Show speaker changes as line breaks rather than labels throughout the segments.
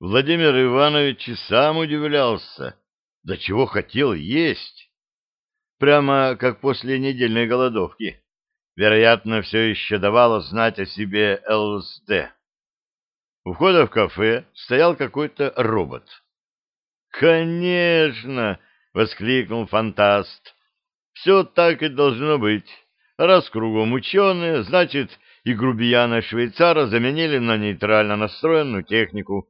Владимир Иванович и сам удивлялся, до чего хотел есть. Прямо как после недельной голодовки. Вероятно, все еще давало знать о себе ЛСД. У входа в кафе стоял какой-то робот. «Конечно!» — воскликнул фантаст. «Все так и должно быть. Раз кругом ученые, значит, и грубияна-швейцара заменили на нейтрально настроенную технику.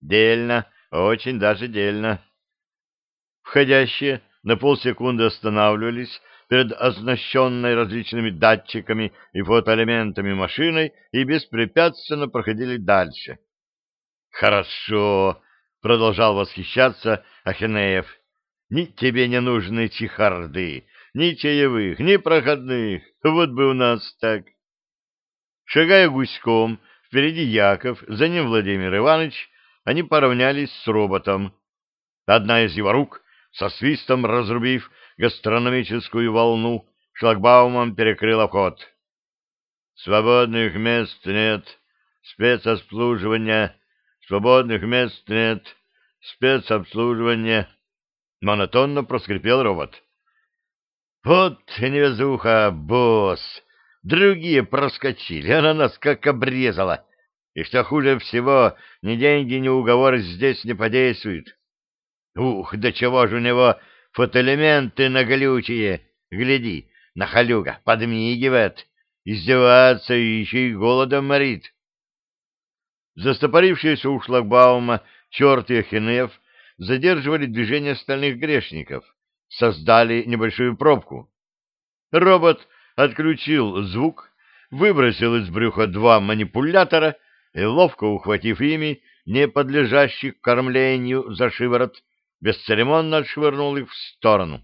Дельно, очень даже дельно». Входящие на полсекунды останавливались перед оснащенной различными датчиками и фотоэлементами машиной и беспрепятственно проходили дальше. «Хорошо!» — продолжал восхищаться Ахинеев. «Ни тебе не нужны чехарды, ни чаевых, ни проходных. Вот бы у нас так!» Шагая гуськом, впереди Яков, за ним Владимир Иванович, они поравнялись с роботом. Одна из его рук, со свистом разрубив гастрономическую волну, шлагбаумом перекрыла вход. «Свободных мест нет, спецобслуживание, свободных мест нет, спецобслуживание», — монотонно проскрипел робот. «Вот невезуха, босс! Другие проскочили, она нас как обрезала. И что хуже всего, ни деньги, ни уговоры здесь не подействуют. Ух, да чего же у него фотоэлементы наглючие! Гляди, нахалюга, подмигивает, издевается и еще и голодом морит. Застопорившиеся у шлагбаума черт и Ахинеев задерживали движение остальных грешников, создали небольшую пробку. Робот отключил звук, выбросил из брюха два манипулятора и, ловко ухватив ими, не подлежащих кормлению за шиворот, бесцеремонно отшвырнул их в сторону.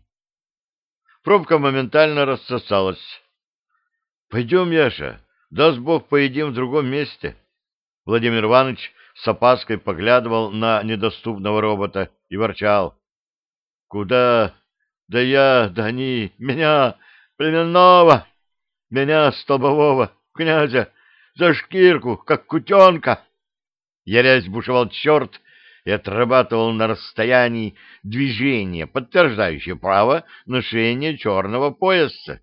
Пробка моментально рассосалась. — Пойдем, Яша, даст Бог, поедим в другом месте. Владимир Иванович с опаской поглядывал на недоступного робота и ворчал. — Куда? Да я, да они, меня, племенного, меня, столбового, князя, за шкирку, как кутенка. Ярясь бушевал черт, и отрабатывал на расстоянии движение, подтверждающее право ношения черного пояса.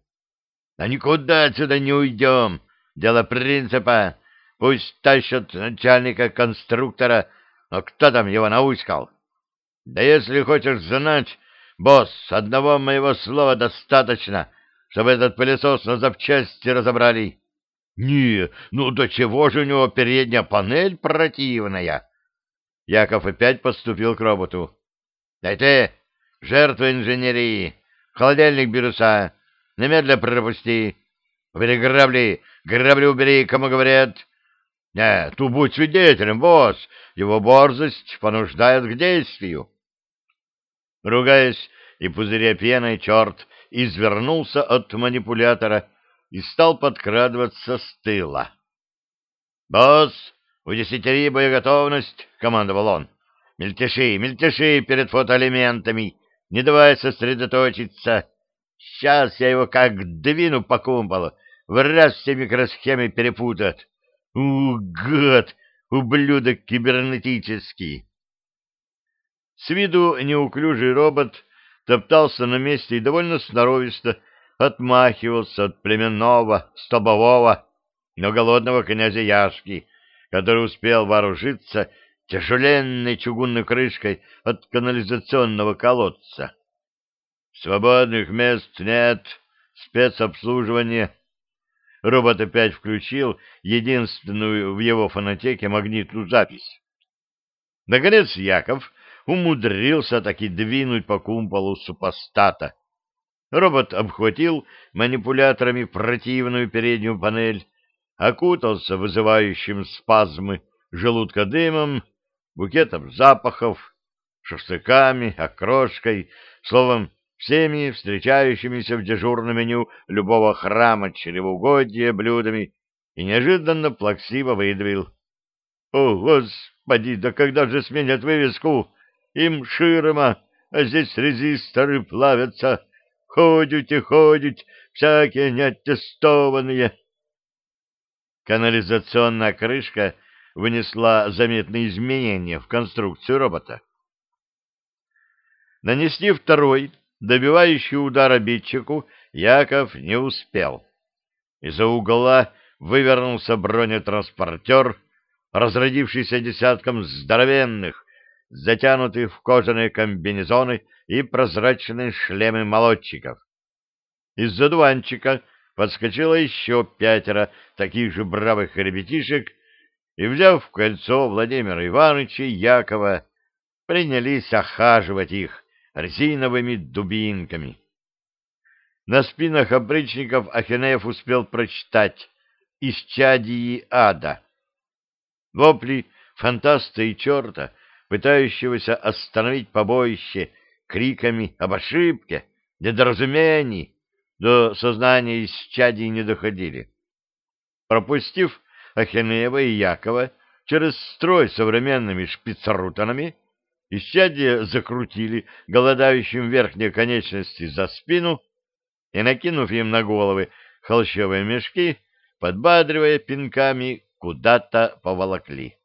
А никуда отсюда не уйдем. Дело принципа. Пусть тащат начальника конструктора, но кто там его науськал? Да если хочешь знать, босс, одного моего слова достаточно, чтобы этот пылесос на запчасти разобрали. Не, ну до чего же у него передняя панель противная? Яков опять подступил к роботу. — Дай ты, жертва инженерии, холодильник бирюса, немедля пропусти. Убери грабли, грабли убери, кому говорят. Нет, tu будь свидетелем, босс, его борзость понуждает к действию. Ругаясь и пузыря пеной, черт извернулся от манипулятора и стал подкрадываться с тыла. — Босс, «Удесятери боеготовность!» — командовал он. «Мельтеши, мельтеши перед фотоэлементами! Не давай сосредоточиться! Сейчас я его как двину по кумполу, в раз все микросхемы перепутают! У, гад! Ублюдок кибернетический!» С виду неуклюжий робот топтался на месте и довольно сноровисто отмахивался от племенного, столбового, но голодного князя Яшки — который успел вооружиться тяжеленной чугунной крышкой от канализационного колодца. «Свободных мест нет, спецобслуживание». Робот опять включил единственную в его фонотеке магнитную запись. Наконец Яков умудрился таки двинуть по кумполу супостата. Робот обхватил манипуляторами противную переднюю панель окутался вызывающим спазмы желудка дымом, букетом запахов, шашлыками, окрошкой, словом, всеми встречающимися в дежурном меню любого храма чревоугодия блюдами и неожиданно плаксиво выдавил. — О, господи, да когда же сменят вывеску? Им ширма, а здесь резисторы плавятся. Ходите, ходите, всякие неаттестованные. Канализационная крышка внесла заметные изменения в конструкцию робота. Нанести второй, добивающий удар обидчику, Яков не успел. Из-за угла вывернулся бронетранспортер, разродившийся десятком здоровенных, затянутых в кожаные комбинезоны и прозрачные шлемы молодчиков. Из задуванчика подскочило еще пятеро таких же бравых ребятишек и, взяв в кольцо Владимира Ивановича и Якова, принялись охаживать их резиновыми дубинками. На спинах опричников Ахинеев успел прочитать «Из чадии ада». Вопли фантаста и черта, пытающегося остановить побоище криками об ошибке, недоразумении, до сознания из чадии не доходили. Пропустив Ахинеева и Якова через строй современными шпицрутанами, исчадия закрутили голодающим верхние конечности за спину и, накинув им на головы холщовые мешки, подбадривая пинками, куда-то поволокли.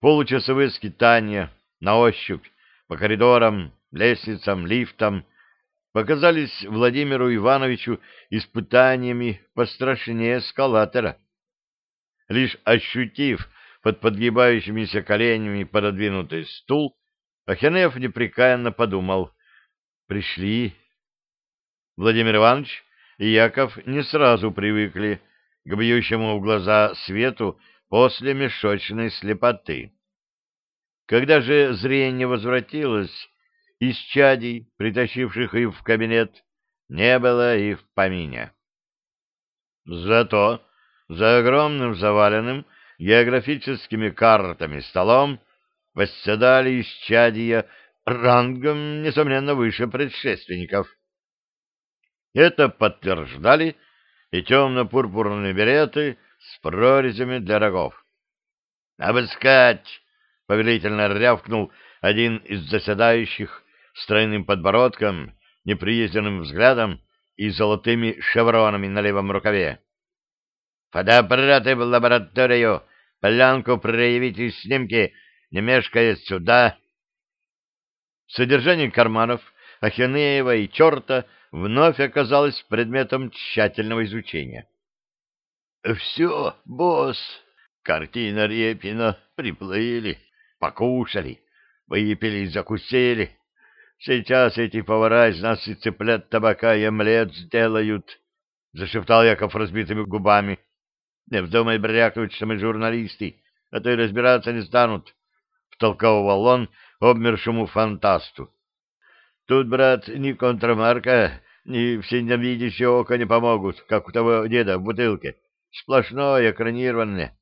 Получасовые скитания на ощупь по коридорам, лестницам, лифтам показались Владимиру Ивановичу испытаниями пострашнее эскалатора. Лишь ощутив под подгибающимися коленями пододвинутый стул, Ахенев непрекаянно подумал «Пришли». Владимир Иванович и Яков не сразу привыкли к бьющему в глаза свету после мешочной слепоты. Когда же зрение возвратилось, из чадей, притащивших их в кабинет, не было и в помине. Зато за огромным заваленным географическими картами столом восседали из чадия рангом, несомненно, выше предшественников. Это подтверждали и темно-пурпурные береты с прорезями для рогов. «Обыскать!» — повелительно рявкнул один из заседающих с тройным подбородком, неприязненным взглядом и золотыми шевронами на левом рукаве. «Фотоаппараты в лабораторию! Полянку проявите снимки, не мешкая сюда!» Содержание карманов Ахинеева и черта вновь оказалось предметом тщательного изучения. — Все, босс, картина Репина, приплыли, покушали, выпили закусили. Сейчас эти повара из нас и цыплят табака и омлет сделают, — зашептал Яков разбитыми губами. — Не вздумай брякнуть, что мы журналисты, а то и разбираться не станут, — втолковывал он обмершему фантасту. Тут, брат, ни контрамарка, ни всенавидящее око не помогут, как у того деда в бутылке. Сплошное экранирование.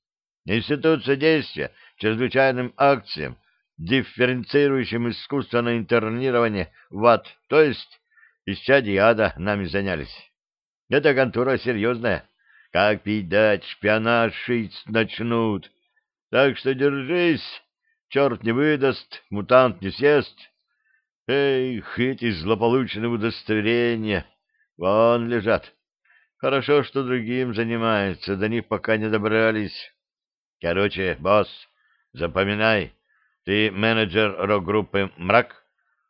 Институт содействия чрезвычайным акциям, дифференцирующим искусственное интернирование в ад, то есть исчадие ада нами занялись. Эта контура серьезная. Как пить дать, шпионаж шить начнут. Так что держись, черт не выдаст, мутант не съест. Эх, эти злополучные удостоверения! Вон лежат. Хорошо, что другим занимаются, до них пока не добрались. Короче, босс, запоминай, ты менеджер рок-группы «Мрак»?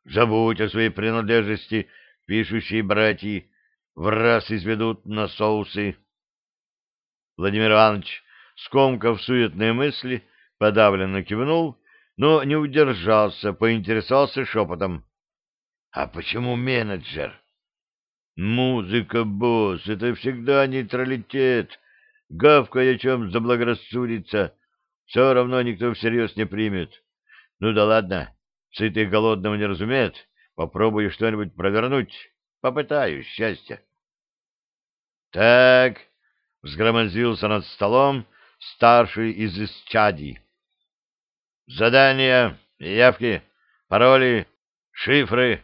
Забудь о своей принадлежности, пишущие братья, в раз изведут на соусы. Владимир Иванович, скомкав суетные мысли, подавленно кивнул но не удержался, поинтересовался шепотом. — А почему менеджер? — Музыка, босс, это всегда нейтралитет. Гавкая чем заблагорассудится, все равно никто всерьез не примет. Ну да ладно, сытый голодного не разумеет, попробую что-нибудь провернуть, попытаюсь счастья. Так, взгромозился над столом старший из исчадий. Задания, явки, пароли, шифры.